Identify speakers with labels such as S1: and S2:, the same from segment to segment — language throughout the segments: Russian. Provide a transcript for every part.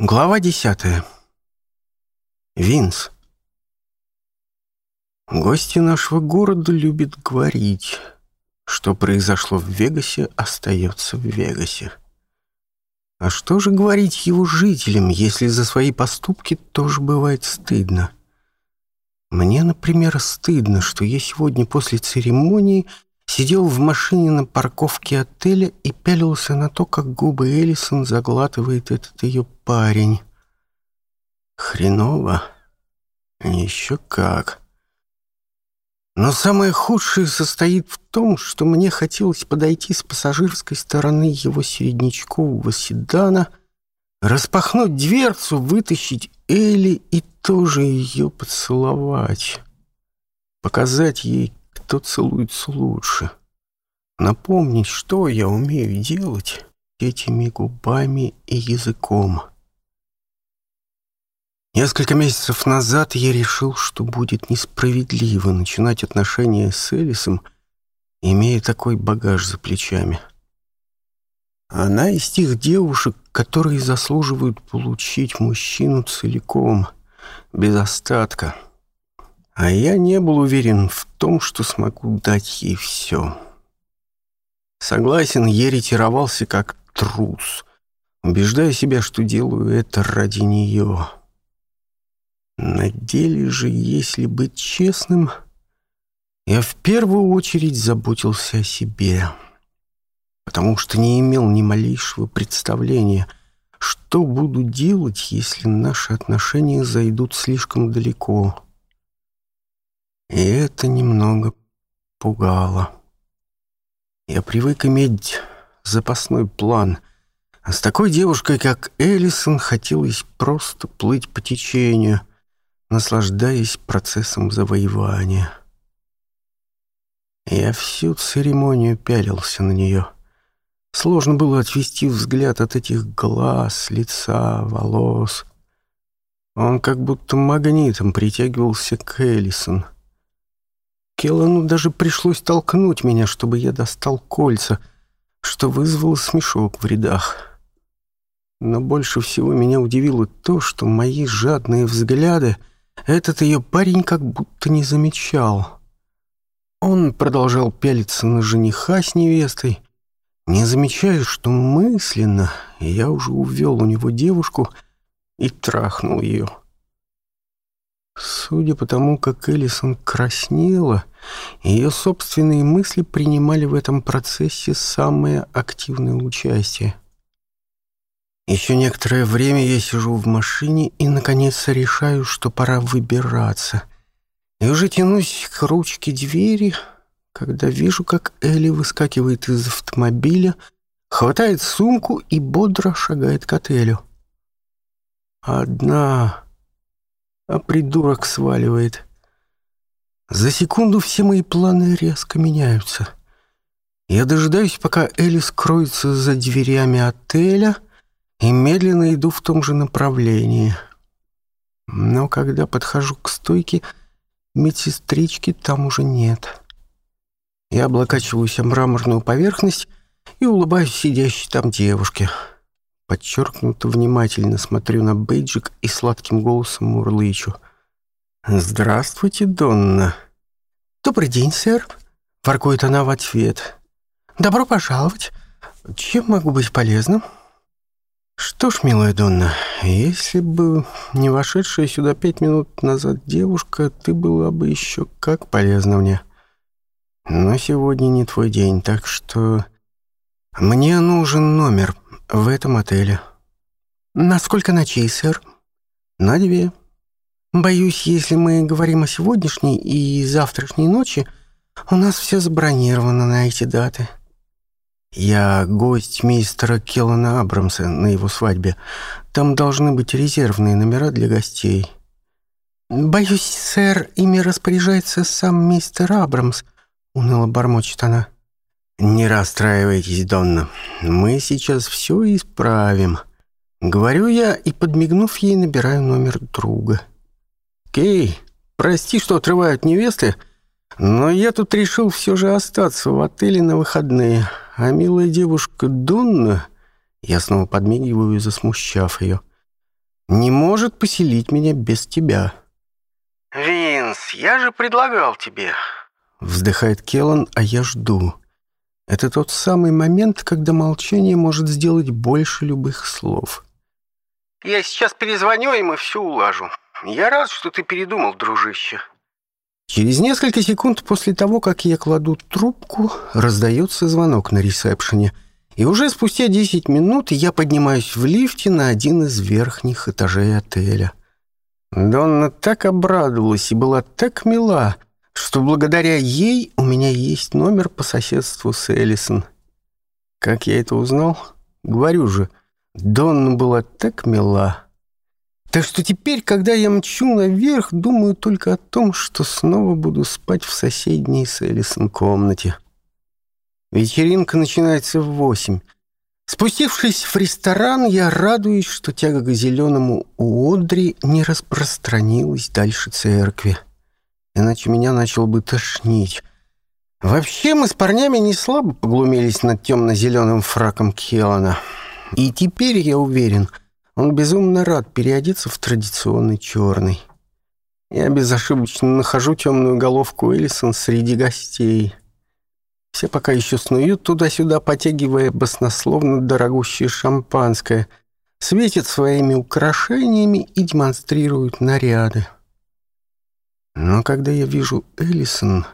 S1: Глава десятая. Винс. Гости нашего города любят говорить, что произошло в Вегасе, остается в Вегасе. А что же говорить его жителям, если за свои поступки тоже бывает стыдно? Мне, например, стыдно, что я сегодня после церемонии сидел в машине на парковке отеля и пялился на то, как губы Эллисон заглатывает этот ее парень. Хреново. Еще как. Но самое худшее состоит в том, что мне хотелось подойти с пассажирской стороны его середнячкового седана, распахнуть дверцу, вытащить Элли и тоже ее поцеловать. Показать ей, кто целуется лучше. Напомнить, что я умею делать этими губами и языком. Несколько месяцев назад я решил, что будет несправедливо начинать отношения с Элисом, имея такой багаж за плечами. Она из тех девушек, которые заслуживают получить мужчину целиком, без остатка — а я не был уверен в том, что смогу дать ей все. Согласен, я ретировался как трус, убеждая себя, что делаю это ради нее. На деле же, если быть честным, я в первую очередь заботился о себе, потому что не имел ни малейшего представления, что буду делать, если наши отношения зайдут слишком далеко — и это немного пугало. Я привык иметь запасной план. А с такой девушкой, как Эллисон, хотелось просто плыть по течению, наслаждаясь процессом завоевания. Я всю церемонию пялился на нее. Сложно было отвести взгляд от этих глаз, лица, волос. Он как будто магнитом притягивался к Эллисон — Келлану даже пришлось толкнуть меня, чтобы я достал кольца, что вызвало смешок в рядах. Но больше всего меня удивило то, что мои жадные взгляды этот ее парень как будто не замечал. Он продолжал пялиться на жениха с невестой, не замечая, что мысленно я уже увел у него девушку и трахнул ее. Судя по тому, как Элисон краснела, ее собственные мысли принимали в этом процессе самое активное участие. Еще некоторое время я сижу в машине и, наконец, решаю, что пора выбираться. И уже тянусь к ручке двери, когда вижу, как Элли выскакивает из автомобиля, хватает сумку и бодро шагает к отелю. Одна а придурок сваливает. За секунду все мои планы резко меняются. Я дожидаюсь, пока Элис скроется за дверями отеля и медленно иду в том же направлении. Но когда подхожу к стойке, медсестрички там уже нет. Я облокачиваюсь о мраморную поверхность и улыбаюсь сидящей там девушке. — подчеркнуто внимательно смотрю на бейджик и сладким голосом мурлычу. «Здравствуйте, Донна!» «Добрый день, сэр!» — воркует она в ответ. «Добро пожаловать! Чем могу быть полезным?» «Что ж, милая Донна, если бы не вошедшая сюда пять минут назад девушка, ты была бы еще как полезна мне. Но сегодня не твой день, так что...» «Мне нужен номер», в этом отеле. Насколько ночей, сэр? На две. Боюсь, если мы говорим о сегодняшней и завтрашней ночи, у нас все забронировано на эти даты. Я гость мистера Келлана Абрамса на его свадьбе. Там должны быть резервные номера для гостей. Боюсь, сэр, ими распоряжается сам мистер Абрамс, уныло бормочет она. — не расстраивайтесь, Донна. Мы сейчас все исправим. Говорю я и, подмигнув ей, набираю номер друга. Кей, прости, что отрывают невесты, но я тут решил все же остаться в отеле на выходные. А милая девушка Донна, я снова подмигиваю, засмущав ее, не может поселить меня без тебя. «Винс, я же предлагал тебе!» Вздыхает Келлан, а я жду. Это тот самый момент, когда молчание может сделать больше любых слов. Я сейчас перезвоню и мы все улажу. Я рад, что ты передумал, дружище. Через несколько секунд после того, как я кладу трубку, раздается звонок на ресепшене. И уже спустя 10 минут я поднимаюсь в лифте на один из верхних этажей отеля. Донна так обрадовалась и была так мила, что благодаря ей у меня есть номер по соседству с Эллисон. Как я это узнал? Говорю же, Донна была так мила. Так что теперь, когда я мчу наверх, думаю только о том, что снова буду спать в соседней с Эллисон комнате. Вечеринка начинается в восемь. Спустившись в ресторан, я радуюсь, что тяга к зеленому у Одри не распространилась дальше церкви иначе меня начал бы тошнить. Вообще мы с парнями не слабо поглумились над темно-зеленым фраком Келана. И теперь я уверен, он безумно рад переодеться в традиционный черный. Я безошибочно нахожу темную головку Эллисон среди гостей. Все пока еще снуют туда-сюда, потягивая баснословно дорогущее шампанское, светят своими украшениями и демонстрируют наряды. Но когда я вижу Эллисон,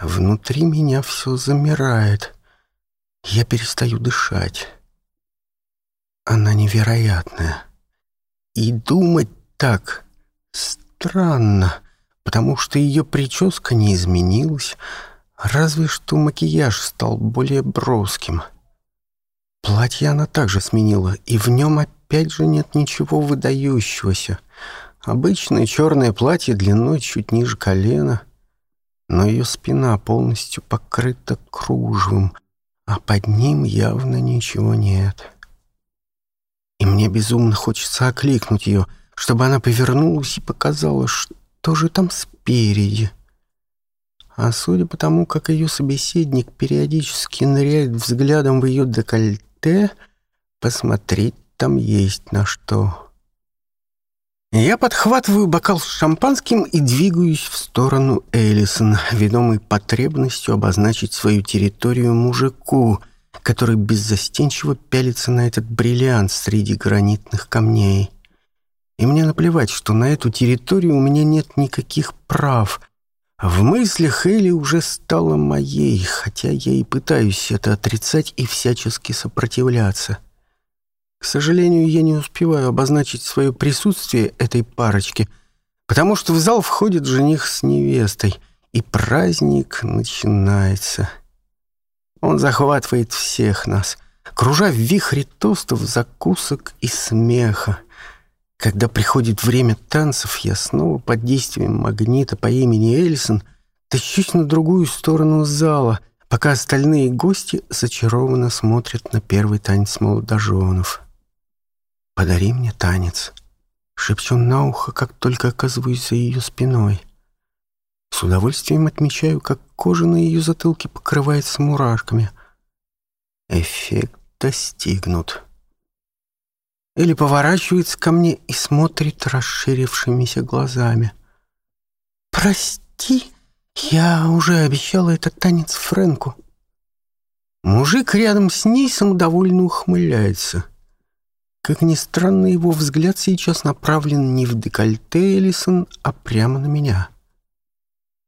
S1: внутри меня все замирает. Я перестаю дышать. Она невероятная. И думать так странно, потому что ее прическа не изменилась, разве что макияж стал более броским. Платье она также сменила, и в нем опять же нет ничего выдающегося — Обычное черное платье длиной чуть ниже колена, но ее спина полностью покрыта кружевом, а под ним явно ничего нет. И мне безумно хочется окликнуть ее, чтобы она повернулась и показала, что же там спереди. А судя по тому, как ее собеседник периодически ныряет взглядом в ее декольте, посмотреть там есть на что. Я подхватываю бокал с шампанским и двигаюсь в сторону Элисон, ведомой потребностью обозначить свою территорию мужику, который беззастенчиво пялится на этот бриллиант среди гранитных камней. И мне наплевать, что на эту территорию у меня нет никаких прав. В мыслях Элли уже стала моей, хотя я и пытаюсь это отрицать и всячески сопротивляться. — к сожалению, я не успеваю обозначить свое присутствие этой парочки, потому что в зал входит жених с невестой, и праздник начинается. Он захватывает всех нас, кружа в вихре тостов, закусок и смеха. Когда приходит время танцев, я снова под действием магнита по имени Эльсон тащусь на другую сторону зала, пока остальные гости зачарованно смотрят на первый танец молодоженов подари мне танец», — шепчу на ухо, как только оказываюсь за ее спиной. С удовольствием отмечаю, как кожа на ее затылке покрывается мурашками. Эффект достигнут. Или поворачивается ко мне и смотрит расширившимися глазами. «Прости, я уже обещала этот танец Фрэнку». Мужик рядом с ней самодовольно ухмыляется — как ни странно, его взгляд сейчас направлен не в декольте Элисон, а прямо на меня.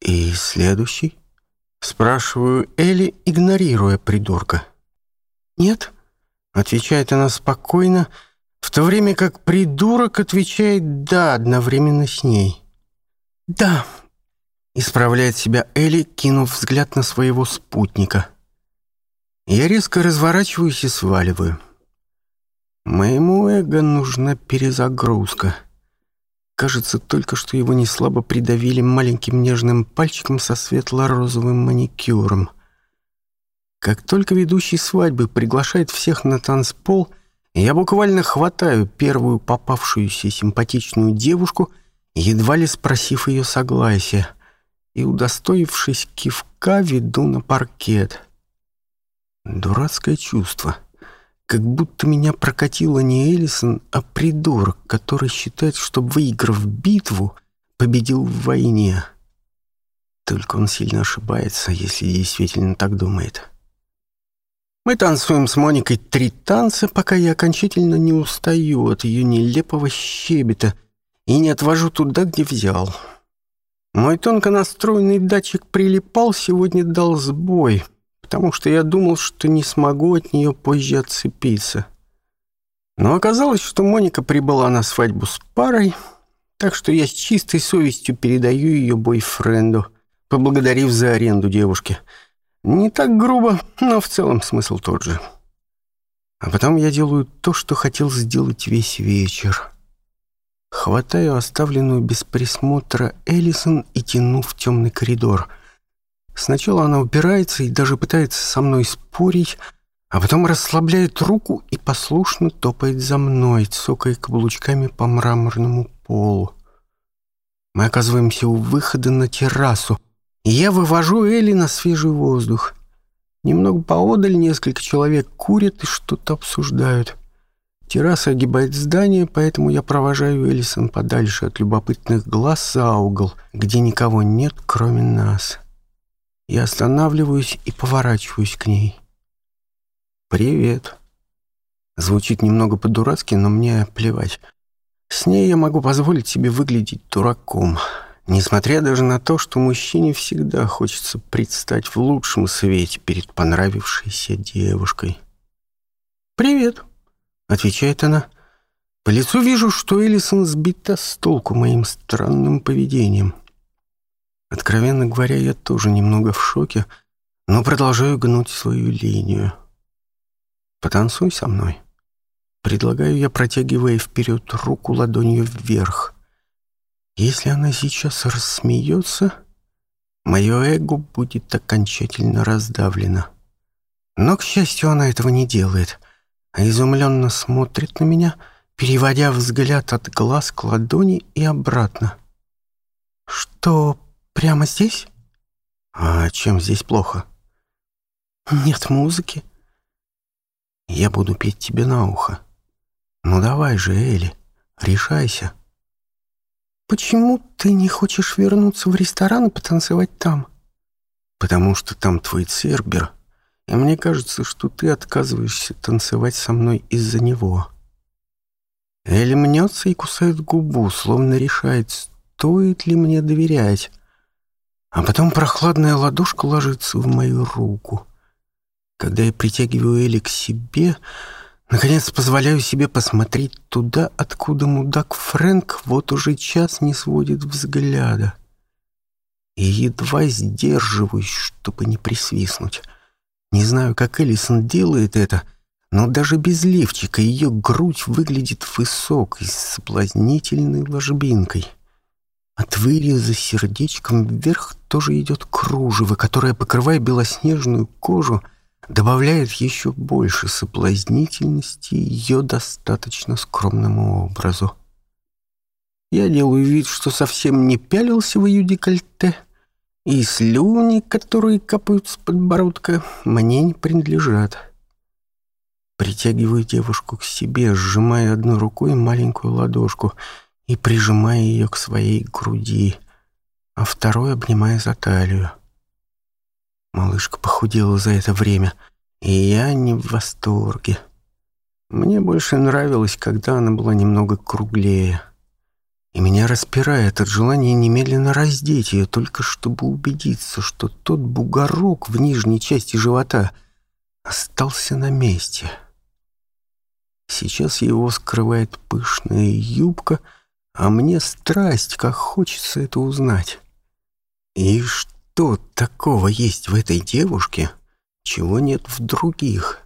S1: «И следующий?» — спрашиваю Элли, игнорируя придурка. «Нет», — отвечает она спокойно, в то время как придурок отвечает «да» одновременно с ней. «Да», — исправляет себя Элли, кинув взгляд на своего спутника. Я резко разворачиваюсь и сваливаю. Моему эго нужна перезагрузка. Кажется, только что его неслабо придавили маленьким нежным пальчиком со светло-розовым маникюром. Как только ведущий свадьбы приглашает всех на танцпол, я буквально хватаю первую попавшуюся симпатичную девушку, едва ли спросив ее согласия, и, удостоившись кивка, веду на паркет. Дурацкое чувство — как будто меня прокатила не Элисон, а придурок, который считает, что, выиграв битву, победил в войне. Только он сильно ошибается, если действительно так думает. Мы танцуем с Моникой три танца, пока я окончательно не устаю от ее нелепого щебета и не отвожу туда, где взял. Мой тонко настроенный датчик прилипал, сегодня дал сбой — потому что я думал, что не смогу от нее позже отцепиться. Но оказалось, что Моника прибыла на свадьбу с парой, так что я с чистой совестью передаю ее бойфренду, поблагодарив за аренду девушки. Не так грубо, но в целом смысл тот же. А потом я делаю то, что хотел сделать весь вечер. Хватаю оставленную без присмотра Элисон и тяну в темный коридор — Сначала она упирается и даже пытается со мной спорить, а потом расслабляет руку и послушно топает за мной, цокая каблучками по мраморному полу. Мы оказываемся у выхода на террасу, и я вывожу Элли на свежий воздух. Немного поодаль несколько человек курят и что-то обсуждают. Терраса огибает здание, поэтому я провожаю Элисон подальше от любопытных глаз за угол, где никого нет, кроме нас. Я останавливаюсь и поворачиваюсь к ней. «Привет». Звучит немного по-дурацки, но мне плевать. С ней я могу позволить себе выглядеть дураком, несмотря даже на то, что мужчине всегда хочется предстать в лучшем свете перед понравившейся девушкой. «Привет», — отвечает она. По лицу вижу, что Элисон сбита с толку моим странным поведением. Откровенно говоря, я тоже немного в шоке, но продолжаю гнуть свою линию. «Потанцуй со мной». Предлагаю я, протягивая вперед руку ладонью вверх. Если она сейчас рассмеется, мое эго будет окончательно раздавлено. Но, к счастью, она этого не делает, а изумленно смотрит на меня, переводя взгляд от глаз к ладони и обратно. «Что Прямо здесь? А чем здесь плохо? Нет музыки. Я буду петь тебе на ухо. Ну давай же, Эли, решайся. Почему ты не хочешь вернуться в ресторан и потанцевать там? Потому что там твой цербер, и мне кажется, что ты отказываешься танцевать со мной из-за него. Эли мнется и кусает губу, словно решает, стоит ли мне доверять, а потом прохладная ладошка ложится в мою руку. Когда я притягиваю Эли к себе, наконец позволяю себе посмотреть туда, откуда мудак Фрэнк вот уже час не сводит взгляда. И едва сдерживаюсь, чтобы не присвистнуть. Не знаю, как Элисон делает это, но даже без лифчика ее грудь выглядит высокой, с соблазнительной ложбинкой. От выреза сердечком вверх тоже идет кружево, которое, покрывая белоснежную кожу, добавляет еще больше соблазнительности ее достаточно скромному образу. Я делаю вид, что совсем не пялился в ее декольте, и слюни, которые капают с подбородка, мне не принадлежат. Притягиваю девушку к себе, сжимая одной рукой маленькую ладошку, и прижимая ее к своей груди, а второй обнимая за талию. Малышка похудела за это время, и я не в восторге. Мне больше нравилось, когда она была немного круглее. И меня распирает от желания немедленно раздеть ее, только чтобы убедиться, что тот бугорок в нижней части живота остался на месте. Сейчас его скрывает пышная юбка — а мне страсть, как хочется это узнать. И что такого есть в этой девушке, чего нет в других?